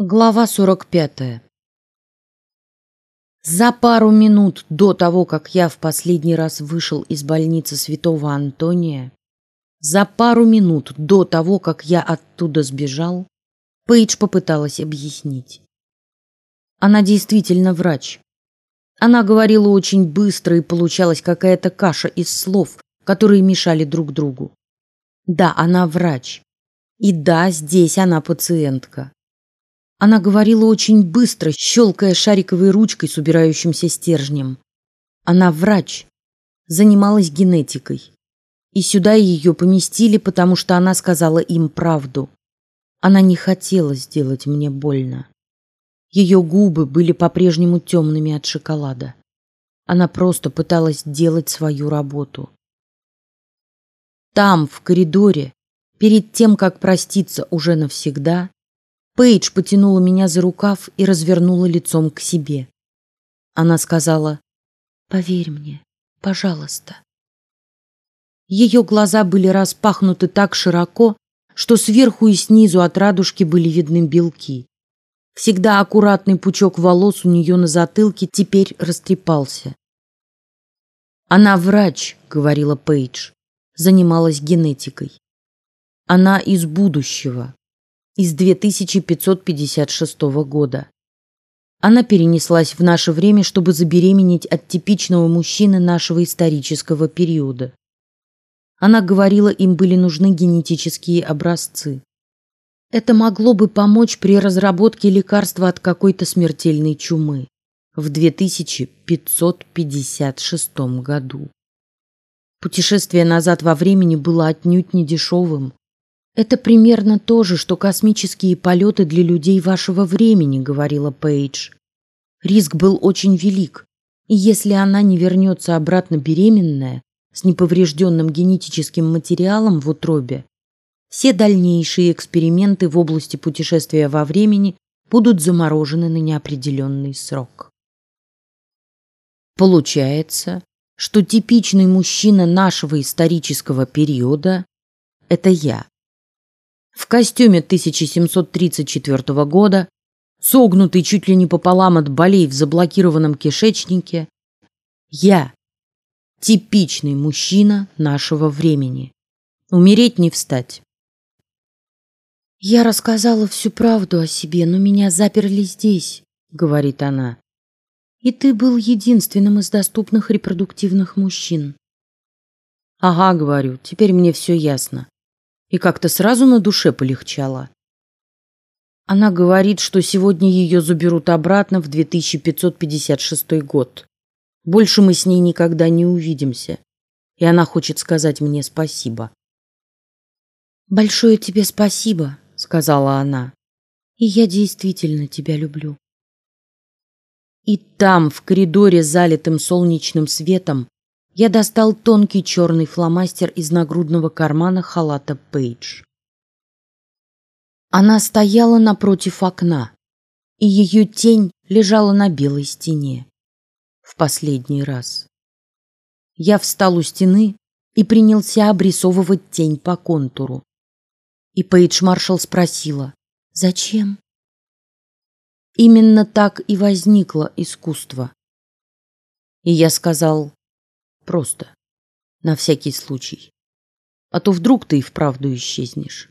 Глава 45. За пару минут до того, как я в последний раз вышел из больницы Святого Антония, за пару минут до того, как я оттуда сбежал, Пейдж попыталась объяснить. Она действительно врач. Она говорила очень быстро и получалась какая-то каша из слов, которые мешали друг другу. Да, она врач. И да, здесь она пациентка. Она говорила очень быстро, щелкая шариковой ручкой с убирающимся стержнем. Она врач, занималась генетикой. И сюда ее поместили, потому что она сказала им правду. Она не хотела сделать мне больно. Ее губы были по-прежнему темными от шоколада. Она просто пыталась делать свою работу. Там, в коридоре, перед тем, как проститься уже навсегда, Пейдж потянула меня за рукав и развернула лицом к себе. Она сказала: "Поверь мне, пожалуйста". Ее глаза были распахнуты так широко, что сверху и снизу от радужки были видны белки. Всегда аккуратный пучок волос у нее на затылке теперь растрепался. Она врач, говорила Пейдж, занималась генетикой. Она из будущего из 2556 года. Она перенеслась в наше время, чтобы забеременеть от типичного мужчины нашего исторического периода. Она говорила, им были нужны генетические образцы. Это могло бы помочь при разработке лекарства от какой-то смертельной чумы в 2556 году. Путешествие назад во времени было отнюдь не дешевым. Это примерно то же, что космические полеты для людей вашего времени, говорила Пейдж. Риск был очень велик, и если она не вернется обратно беременная с неповрежденным генетическим материалом в утробе, все дальнейшие эксперименты в области путешествия во времени будут заморожены на неопределенный срок. Получается, что типичный мужчина нашего исторического периода – это я в костюме 1734 года, согнутый чуть ли не пополам от болей в заблокированном кишечнике, я типичный мужчина нашего времени. Умереть не встать. Я рассказала всю правду о себе, но меня заперли здесь, говорит она. И ты был единственным из доступных репродуктивных мужчин. Ага, говорю, теперь мне все ясно и как-то сразу на душе полегчало. Она говорит, что сегодня ее заберут обратно в 2556 год. Больше мы с ней никогда не увидимся, и она хочет сказать мне спасибо. Большое тебе спасибо, сказала она. И я действительно тебя люблю. И там, в коридоре, залитым солнечным светом, я достал тонкий черный фломастер из нагрудного кармана халата Пейдж. Она стояла напротив окна, и ее тень лежала на белой стене. В последний раз. Я встал у стены и принялся обрисовывать тень по контуру. И Пейдж Маршалл спросила: "Зачем?" Именно так и возникло искусство. И я сказал: Просто. На всякий случай. А то вдруг ты и вправду исчезнешь.